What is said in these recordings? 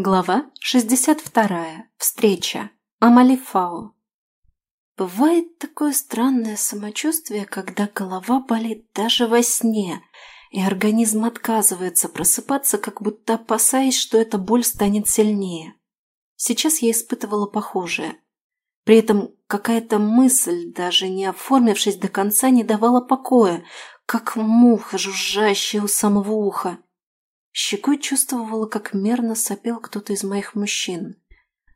Глава 62. Встреча. Амалифао. Бывает такое странное самочувствие, когда голова болит даже во сне, и организм отказывается просыпаться, как будто опасаясь, что эта боль станет сильнее. Сейчас я испытывала похожее. При этом какая-то мысль, даже не оформившись до конца, не давала покоя, как муха, жужжащая у самого уха. Щекой чувствовала, как мерно сопел кто-то из моих мужчин.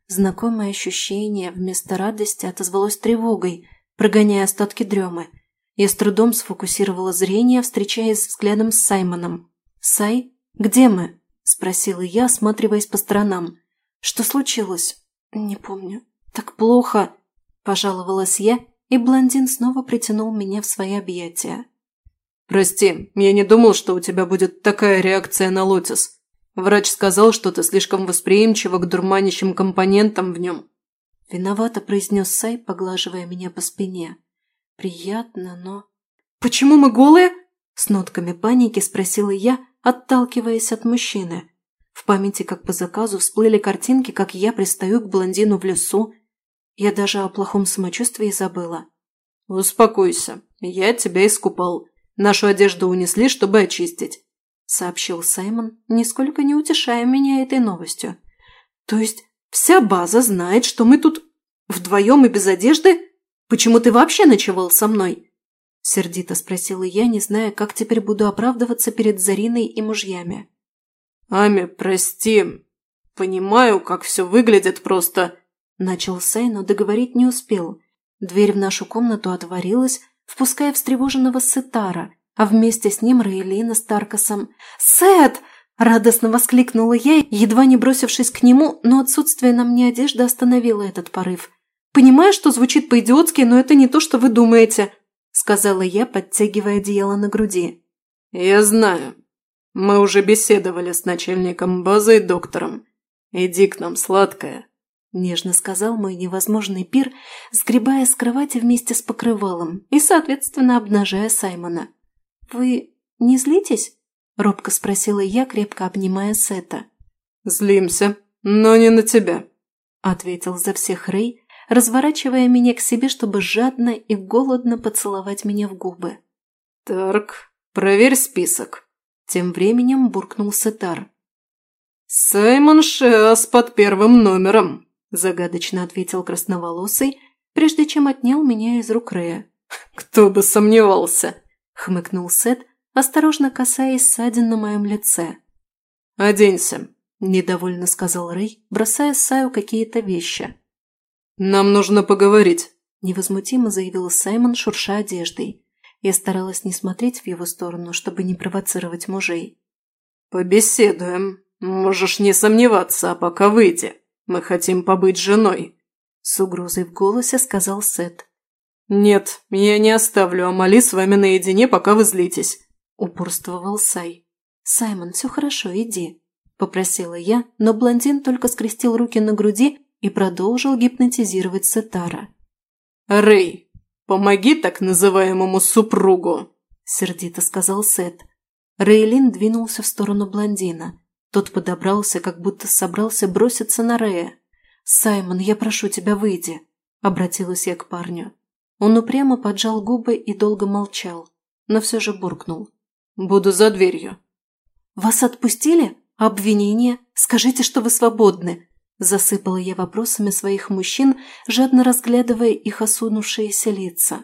Знакомое ощущение вместо радости отозвалось тревогой, прогоняя остатки дремы. Я с трудом сфокусировала зрение, встречаясь взглядом с Саймоном. «Сай, где мы?» – спросила я, осматриваясь по сторонам. «Что случилось?» «Не помню. Так плохо!» – пожаловалась я, и блондин снова притянул меня в свои объятия. «Прости, я не думал, что у тебя будет такая реакция на лотис. Врач сказал, что ты слишком восприимчива к дурманящим компонентам в нем». Виновато произнес Сай, поглаживая меня по спине. «Приятно, но...» «Почему мы голые?» С нотками паники спросила я, отталкиваясь от мужчины. В памяти, как по заказу, всплыли картинки, как я пристаю к блондину в лесу. Я даже о плохом самочувствии забыла. «Успокойся, я тебя искупал. Нашу одежду унесли, чтобы очистить», – сообщил Саймон, нисколько не утешая меня этой новостью. «То есть вся база знает, что мы тут вдвоем и без одежды? Почему ты вообще ночевал со мной?» Сердито спросила я, не зная, как теперь буду оправдываться перед Зариной и мужьями. «Ами, прости. Понимаю, как все выглядит просто...» Начал Сай, но договорить не успел. Дверь в нашу комнату отворилась, впуская встревоженного Сетара, а вместе с ним Раэлина с Таркасом. «Сет!» – радостно воскликнула я, едва не бросившись к нему, но отсутствие на мне одежды остановило этот порыв. «Понимаю, что звучит по-идиотски, но это не то, что вы думаете», – сказала я, подтягивая одеяло на груди. «Я знаю. Мы уже беседовали с начальником базы и доктором. Иди к нам, сладкая», Нежно сказал мой невозможный пир, сгребая с кровати вместе с покрывалом и, соответственно, обнажая Саймона. «Вы не злитесь?» – робко спросила я, крепко обнимая Сета. «Злимся, но не на тебя», – ответил за всех Рэй, разворачивая меня к себе, чтобы жадно и голодно поцеловать меня в губы. «Тарк, проверь список», – тем временем буркнул Сетар. «Саймон Шеас под первым номером», загадочно ответил красноволосый, прежде чем отнял меня из рук Рея. «Кто бы сомневался!» – хмыкнул Сет, осторожно касаясь ссадин на моем лице. «Оденься», – недовольно сказал Рэй, бросая Саю какие-то вещи. «Нам нужно поговорить», – невозмутимо заявил Саймон, шурша одеждой. Я старалась не смотреть в его сторону, чтобы не провоцировать мужей. «Побеседуем. Можешь не сомневаться, а пока выйди», мы хотим побыть женой», – с угрозой в голосе сказал Сет. «Нет, я не оставлю Амали с вами наедине, пока вы злитесь», – упорствовал Сай. «Саймон, все хорошо, иди», – попросила я, но блондин только скрестил руки на груди и продолжил гипнотизировать Сетара. «Рэй, помоги так называемому супругу», – сердито сказал Сет. Рейлин двинулся в сторону блондина. Тот подобрался, как будто собрался броситься на Рея. «Саймон, я прошу тебя, выйди», – обратилась я к парню. Он упрямо поджал губы и долго молчал, но все же буркнул. «Буду за дверью». «Вас отпустили? Обвинение? Скажите, что вы свободны!» Засыпала я вопросами своих мужчин, жадно разглядывая их осунувшиеся лица.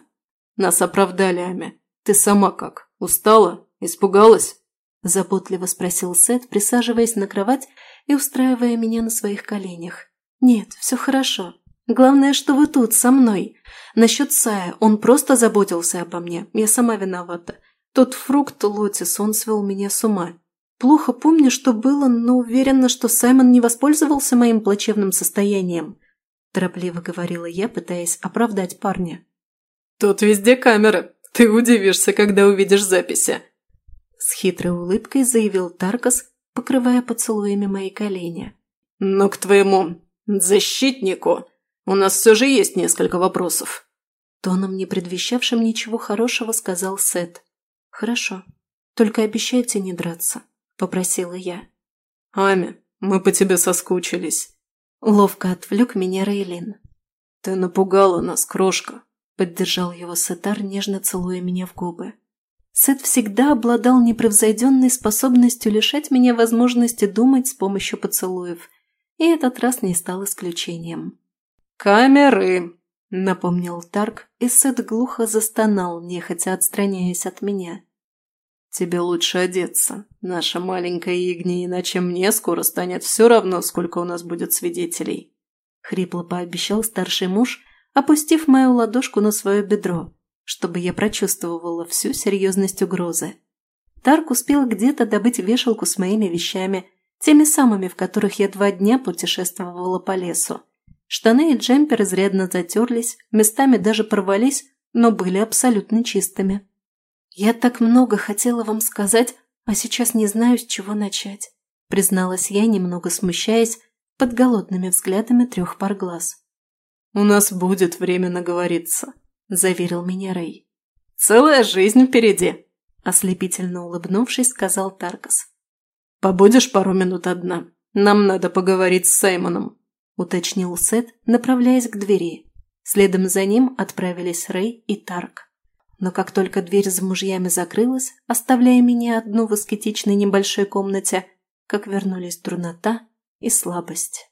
«Нас оправдали, Ами. Ты сама как? Устала? Испугалась?» – заботливо спросил Сет, присаживаясь на кровать и устраивая меня на своих коленях. «Нет, все хорошо. Главное, что вы тут, со мной. Насчет Сая, он просто заботился обо мне. Я сама виновата. Тот фрукт Лотис, он свел меня с ума. Плохо помню, что было, но уверена, что Саймон не воспользовался моим плачевным состоянием», – торопливо говорила я, пытаясь оправдать парня. «Тут везде камеры. Ты удивишься, когда увидишь записи», с хитрой улыбкой заявил Таркас, покрывая поцелуями мои колени. «Но к твоему защитнику у нас все же есть несколько вопросов». Тоном, не предвещавшим ничего хорошего, сказал Сет. «Хорошо. Только обещайте не драться», – попросила я. «Ами, Мы по тебе соскучились». Ловко отвлек меня Рейлин. «Ты напугала нас, крошка», – поддержал его Сетар, нежно целуя меня в губы. Сет всегда обладал непревзойденной способностью лишать меня возможности думать с помощью поцелуев, и этот раз не стал исключением. «Камеры!» – напомнил Тарк, и Сет глухо застонал, нехотя отстраняясь от меня. «Тебе лучше одеться, наша маленькая Игни, иначе мне скоро станет все равно, сколько у нас будет свидетелей», – хрипло пообещал старший муж, опустив мою ладошку на свое бедро, чтобы я прочувствовала всю серьезность угрозы. Тарк успел где-то добыть вешалку с моими вещами, теми самыми, в которых я два дня путешествовала по лесу. Штаны и джемпер изрядно затерлись, местами даже порвались, но были абсолютно чистыми. «Я так много хотела вам сказать, а сейчас не знаю, с чего начать», призналась я, немного смущаясь, под голодными взглядами трех пар глаз. «У нас будет время наговориться», – заверил меня Рэй. «Целая жизнь впереди», – ослепительно улыбнувшись, сказал Таркас. «Побудешь пару минут одна? Нам надо поговорить с Саймоном», – уточнил Сет, направляясь к двери. Следом за ним отправились Рэй и Тарк но как только дверь за мужьями закрылась, оставляя меня одну в аскетичной небольшой комнате, как вернулись дурнота и слабость.